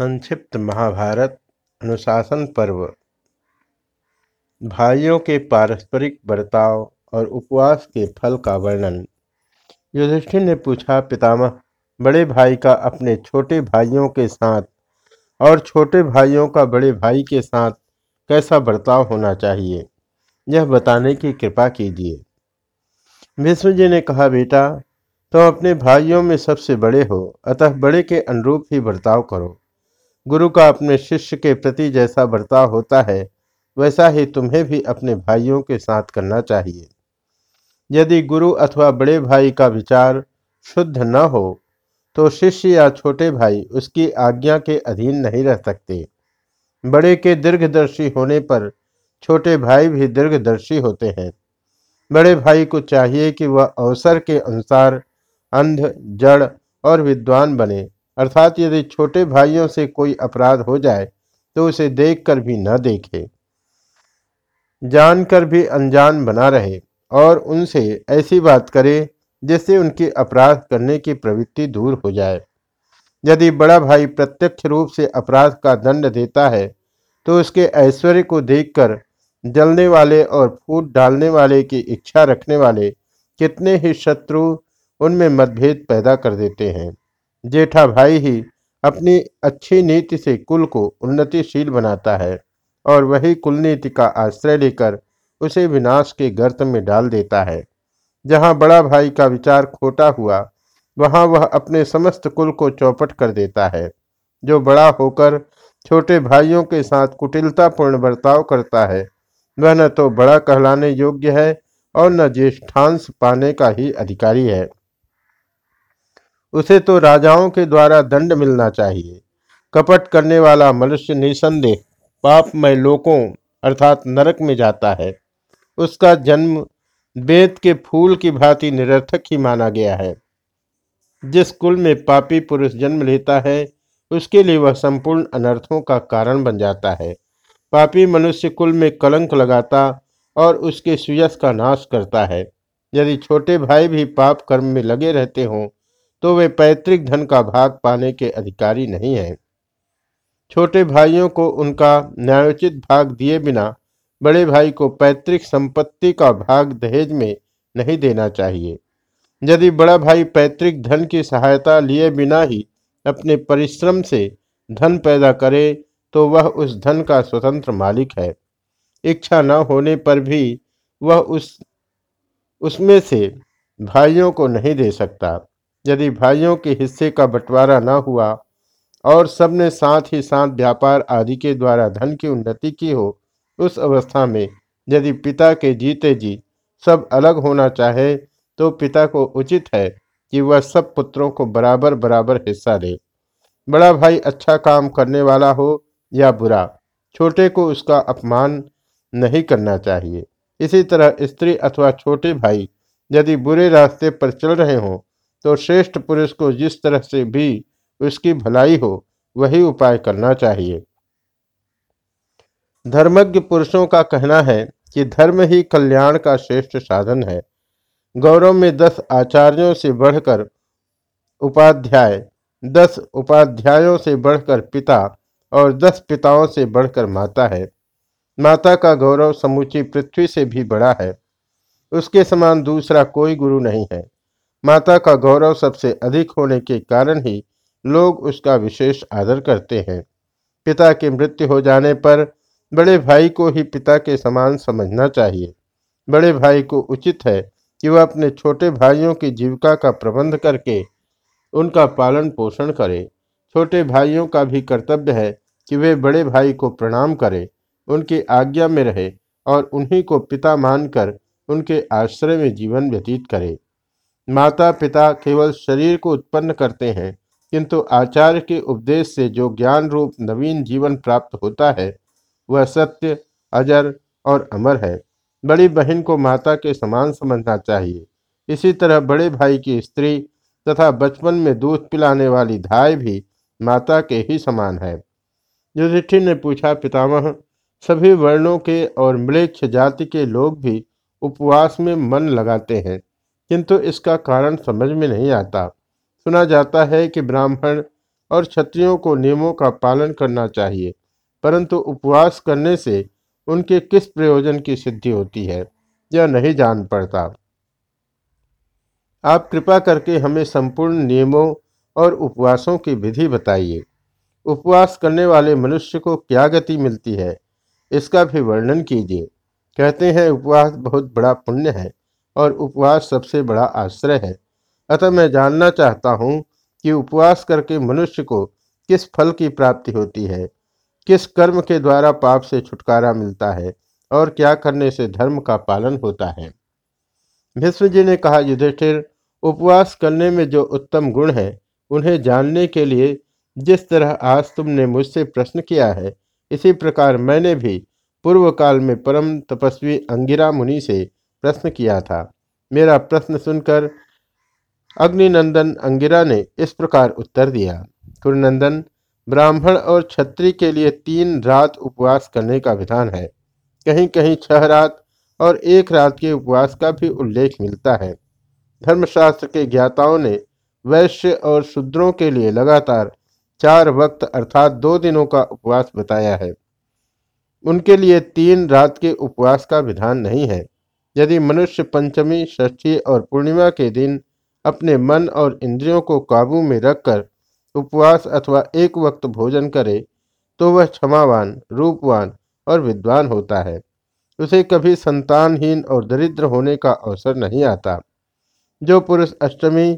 संक्षिप्त महाभारत अनुशासन पर्व। भाइयों के पारस्परिक बर्ताव और उपवास के फल का वर्णन। युधिष्ठिर ने पूछा, पितामह, बड़े भाई का अपने छोटे भाइयों के साथ और छोटे भाइयों का बड़े भाई के साथ कैसा बर्ताव होना चाहिए? यह बताने की कृपा कीजिए। विष्णु जी ने कहा, बेटा तो अपने भाइयों में सबसे बड़े हो, अतः बड़े के अनुरूप ही बर्ताव करो। गुरु का अपने शिष्य के प्रति जैसा बर्ताव होता है, वैसा ही तुम्हें भी अपने भाइयों के साथ करना चाहिए। यदि गुरु अथवा बड़े भाई का विचार शुद्ध न हो तो शिष्य या छोटे भाई उसकी आज्ञा के अधीन नहीं रह सकते। बड़े के दीर्घदर्शी होने पर छोटे भाई भी दीर्घदर्शी होते हैं। बड़े भाई को चाहिए कि वह अवसर के अनुसार अंध, जड़ और विद्वान बने। अर्थात यदि छोटे भाइयों से कोई अपराध हो जाए तो उसे देखकर भी न देखे। जानकर भी अनजान बना रहे और उनसे ऐसी बात करे, जिससे उनकी अपराध करने की प्रवृत्ति दूर हो जाए। यदि बड़ा भाई प्रत्यक्ष रूप से अपराध का दंड देता है तो उसके ऐश्वर्य को देखकर जलने वाले और फूट डालने वाले की इच्छा रखने वाले कितने ही शत्रु उनमें मतभेद पैदा कर देते हैं। जेठा भाई ही अपनी अच्छी नीति से कुल को उन्नतिशील बनाता है और वही कुल नीति का आश्रय लेकर उसे विनाश के गर्त में डाल देता है। जहाँ बड़ा भाई का विचार खोटा हुआ, वहाँ वह अपने समस्त कुल को चौपट कर देता है। जो बड़ा होकर छोटे भाइयों के साथ कुटिलतापूर्ण बर्ताव करता है, वह न तो बड़ा कहलाने योग्य है और न ज्येष्ठांश पाने का ही अधिकारी है। उसे तो राजाओं के द्वारा दंड मिलना चाहिए। कपट करने वाला मनुष्य निसंदेह पापमय लोकों अर्थात नरक में जाता है। उसका जन्म वेद के फूल की भांति निरर्थक ही माना गया है। जिस कुल में पापी पुरुष जन्म लेता है, उसके लिए वह संपूर्ण अनर्थों का कारण बन जाता है। पापी मनुष्य कुल में कलंक लगाता और उसके सुयस का नाश करता है। यदि छोटे भाई भी पाप कर्म में लगे रहते हों तो वे पैतृक धन का भाग पाने के अधिकारी नहीं हैं। छोटे भाइयों को उनका न्यायोचित भाग दिए बिना बड़े भाई को पैतृक संपत्ति का भाग दहेज में नहीं देना चाहिए। यदि बड़ा भाई पैतृक धन की सहायता लिए बिना ही अपने परिश्रम से धन पैदा करे तो वह उस धन का स्वतंत्र मालिक है। इच्छा न होने पर भी वह उस, उसमें से भाइयों को नहीं दे सकता। यदि भाइयों के हिस्से का बंटवारा न हुआ और सबने साथ ही साथ व्यापार आदि के द्वारा धन की उन्नति की हो, उस अवस्था में यदि पिता के जीते जी सब अलग होना चाहे तो पिता को उचित है कि वह सब पुत्रों को बराबर बराबर हिस्सा दे। बड़ा भाई अच्छा काम करने वाला हो या बुरा, छोटे को उसका अपमान नहीं करना चाहिए। इसी तरह स्त्री अथवा छोटे भाई यदि बुरे रास्ते पर चल रहे हों तो श्रेष्ठ पुरुष को जिस तरह से भी उसकी भलाई हो, वही उपाय करना चाहिए। धर्मज्ञ पुरुषों का कहना है कि धर्म ही कल्याण का श्रेष्ठ साधन है। गौरव में दस आचार्यों से बढ़कर उपाध्याय, दस उपाध्यायों से बढ़कर पिता और दस पिताओं से बढ़कर माता है। माता का गौरव समूची पृथ्वी से भी बड़ा है। उसके समान दूसरा कोई गुरु नहीं है। माता का गौरव सबसे अधिक होने के कारण ही लोग उसका विशेष आदर करते हैं। पिता की मृत्यु हो जाने पर बड़े भाई को ही पिता के समान समझना चाहिए। बड़े भाई को उचित है कि वह अपने छोटे भाइयों की जीविका का प्रबंध करके उनका पालन पोषण करे। छोटे भाइयों का भी कर्तव्य है कि वे बड़े भाई को प्रणाम करें, उनकी आज्ञा में रहे और उन्हीं को पिता मानकर उनके आश्रय में जीवन व्यतीत करें। माता पिता केवल शरीर को उत्पन्न करते हैं, किंतु आचार्य के उपदेश से जो ज्ञान रूप नवीन जीवन प्राप्त होता है, वह सत्य, अजर और अमर है। बड़ी बहन को माता के समान समझना चाहिए। इसी तरह बड़े भाई की स्त्री तथा बचपन में दूध पिलाने वाली धाय भी माता के ही समान है। युधिष्ठिर ने पूछा, पितामह, सभी वर्णों के और मृक्ष जाति के लोग भी उपवास में मन लगाते हैं। किंतु इसका कारण समझ में नहीं आता। सुना जाता है कि ब्राह्मण और क्षत्रियों को नियमों का पालन करना चाहिए, परंतु उपवास करने से उनके किस प्रयोजन की सिद्धि होती है, यह नहीं जान पड़ता। आप कृपा करके हमें संपूर्ण नियमों और उपवासों की विधि बताइए। उपवास करने वाले मनुष्य को क्या गति मिलती है, इसका भी वर्णन कीजिए। कहते हैं, उपवास बहुत बड़ा पुण्य है। और उपवास सबसे बड़ा आश्रय है। अतः मैं जानना चाहता हूँ कि उपवास करके मनुष्य को किस फल की प्राप्ति होती है? किस कर्म के द्वारा पाप से छुटकारा मिलता है? और क्या करने से धर्म का पालन होता है? भीष्म जी ने कहा, युधिष्ठिर, उपवास करने में जो उत्तम गुण है, उन्हें जानने के लिए जिस तरह आज तुमने मुझसे प्रश्न किया है, इसी प्रकार मैंने भी पूर्व काल में परम तपस्वी अंगिरा मुनि से प्रश्न किया था। मेरा प्रश्न सुनकर अग्निनंदन अंगिरा ने इस प्रकार उत्तर दिया। कुरुनंदन ब्राह्मण और क्षत्रिय के लिए तीन रात उपवास करने का विधान है। कहीं कहीं छह रात और एक रात के उपवास का भी उल्लेख मिलता है। धर्मशास्त्र के ज्ञाताओं ने वैश्य और शूद्रों के लिए लगातार चार वक्त अर्थात दो दिनों का उपवास बताया है। उनके लिए तीन रात के उपवास का विधान नहीं है। यदि मनुष्य पंचमी, षष्ठी और पूर्णिमा के दिन अपने मन और इंद्रियों को काबू में रखकर उपवास अथवा एक वक्त भोजन करे तो वह क्षमावान, रूपवान और विद्वान होता है। उसे कभी संतानहीन और दरिद्र होने का अवसर नहीं आता। जो पुरुष अष्टमी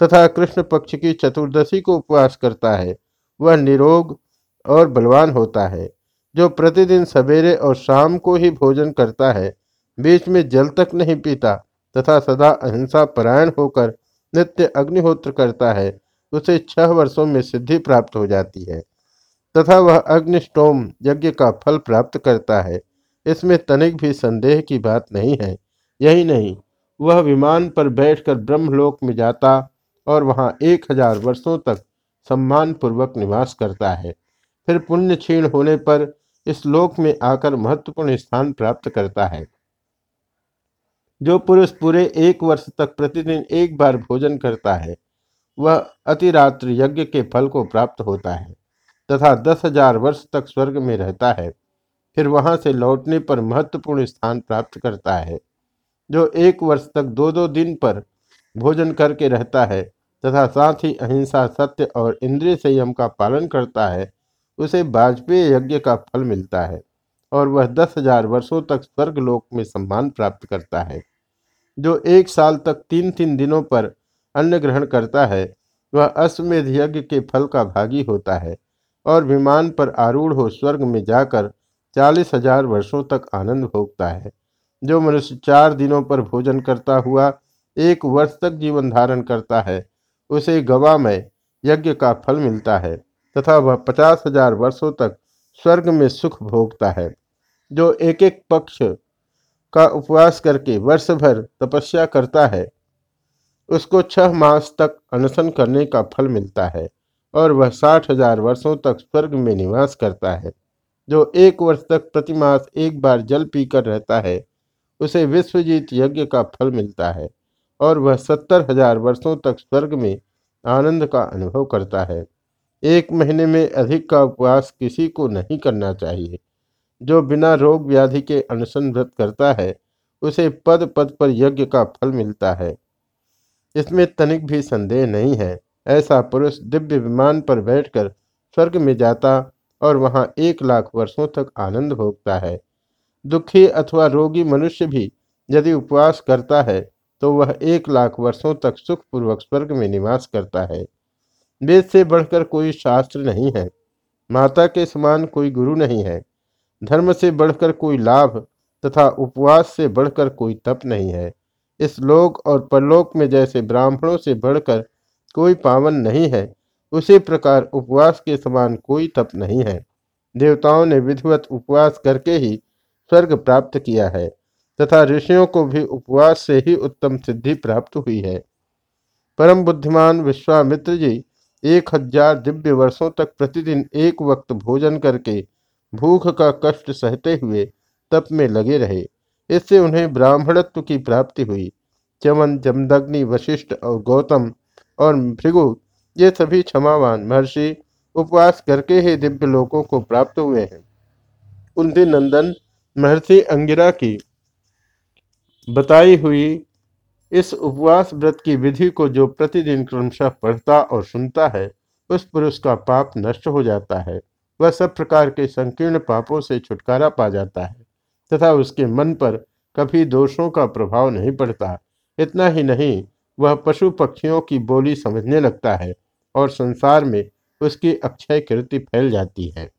तथा कृष्ण पक्ष की चतुर्दशी को उपवास करता है, वह निरोग और बलवान होता है। जो प्रतिदिन सवेरे और शाम को ही भोजन करता है बीच में जल तक नहीं पीता तथा सदा अहिंसा परायण होकर नित्य अग्निहोत्र करता है, उसे छह वर्षों में सिद्धि प्राप्त हो जाती है। तथा वह अग्निष्टोम यज्ञ का फल प्राप्त करता है। इसमें तनिक भी संदेह की बात नहीं है। यही नहीं, वह विमान पर बैठकर ब्रह्मलोक में जाता और वहाँ एक हज़ार वर्षों तक सम्मान पूर्वक निवास करता है। फिर पुण्य क्षीण होने पर इस लोक में आकर महत्वपूर्ण स्थान प्राप्त करता है। जो पुरुष पूरे एक वर्ष तक प्रतिदिन एक बार भोजन करता है, वह अतिरात्र यज्ञ के फल को प्राप्त होता है तथा दस हज़ार वर्ष तक स्वर्ग में रहता है। फिर वहाँ से लौटने पर महत्वपूर्ण स्थान प्राप्त करता है, जो एक वर्ष तक दो दो दिन पर भोजन करके रहता है तथा साथ ही अहिंसा, सत्य और इंद्रिय संयम का पालन करता है, उसे वाजपेयी यज्ञ का फल मिलता है। और वह दस हज़ार वर्षों तक स्वर्ग लोक में सम्मान प्राप्त करता है। जो एक साल तक तीन तीन दिनों पर अन्न ग्रहण करता है, वह अश्वमेध यज्ञ के फल का भागी होता है और विमान पर आरूढ़ हो स्वर्ग में जाकर चालीस हज़ार वर्षों तक आनंद भोगता है। जो मनुष्य चार दिनों पर भोजन करता हुआ एक वर्ष तक जीवन धारण करता है, उसे गवा में यज्ञ का फल मिलता है तथा वह पचास हज़ार वर्षों तक स्वर्ग में सुख भोगता है, जो एक एक पक्ष का उपवास करके वर्ष भर तपस्या करता है, उसको छह मास तक अनशन करने का फल मिलता है और वह साठ हज़ार वर्षों तक स्वर्ग में निवास करता है। जो एक वर्ष तक प्रतिमास एक बार जल पीकर रहता है, उसे विश्वजीत यज्ञ का फल मिलता है और वह सत्तर हज़ार वर्षों तक स्वर्ग में आनंद का अनुभव करता है। एक महीने में अधिक का उपवास किसी को नहीं करना चाहिए। जो बिना रोग व्याधि के अनशन व्रत करता है, उसे पद पद पर यज्ञ का फल मिलता है। इसमें तनिक भी संदेह नहीं है। ऐसा पुरुष दिव्य विमान पर बैठकर स्वर्ग में जाता और वहाँ एक लाख वर्षों तक आनंद भोगता है। दुखी अथवा रोगी मनुष्य भी यदि उपवास करता है तो वह एक लाख वर्षों तक सुखपूर्वक स्वर्ग में निवास करता है। वेद से बढ़कर कोई शास्त्र नहीं है। माता के समान कोई गुरु नहीं है। धर्म से बढ़कर कोई लाभ तथा उपवास से बढ़कर कोई तप नहीं है। इस लोक और परलोक में जैसे ब्राह्मणों से बढ़कर कोई पावन नहीं है, उसी प्रकार उपवास के समान कोई तप नहीं है। देवताओं ने विधिवत उपवास करके ही स्वर्ग प्राप्त किया है तथा ऋषियों को भी उपवास से ही उत्तम सिद्धि प्राप्त हुई है। परम बुद्धिमान विश्वामित्र जी एक हज़ार दिव्य वर्षों तक प्रतिदिन एक वक्त भोजन करके भूख का कष्ट सहते हुए तप में लगे रहे। इससे उन्हें ब्राह्मणत्व की प्राप्ति हुई। चमन, जमदग्नि, वशिष्ठ और गौतम और भृगु, ये सभी क्षमावान महर्षि उपवास करके ही दिव्य लोकों को प्राप्त हुए हैं। कुंती नंदन महर्षि अंगिरा की बताई हुई इस उपवास व्रत की विधि को जो प्रतिदिन क्रमशः पढ़ता और सुनता है, उस पुरुष का पाप नष्ट हो जाता है। वह सब प्रकार के संकीर्ण पापों से छुटकारा पा जाता है, तथा उसके मन पर कभी दोषों का प्रभाव नहीं पड़ता। इतना ही नहीं, वह पशु पक्षियों की बोली समझने लगता है और संसार में उसकी अक्षय कीर्ति फैल जाती है।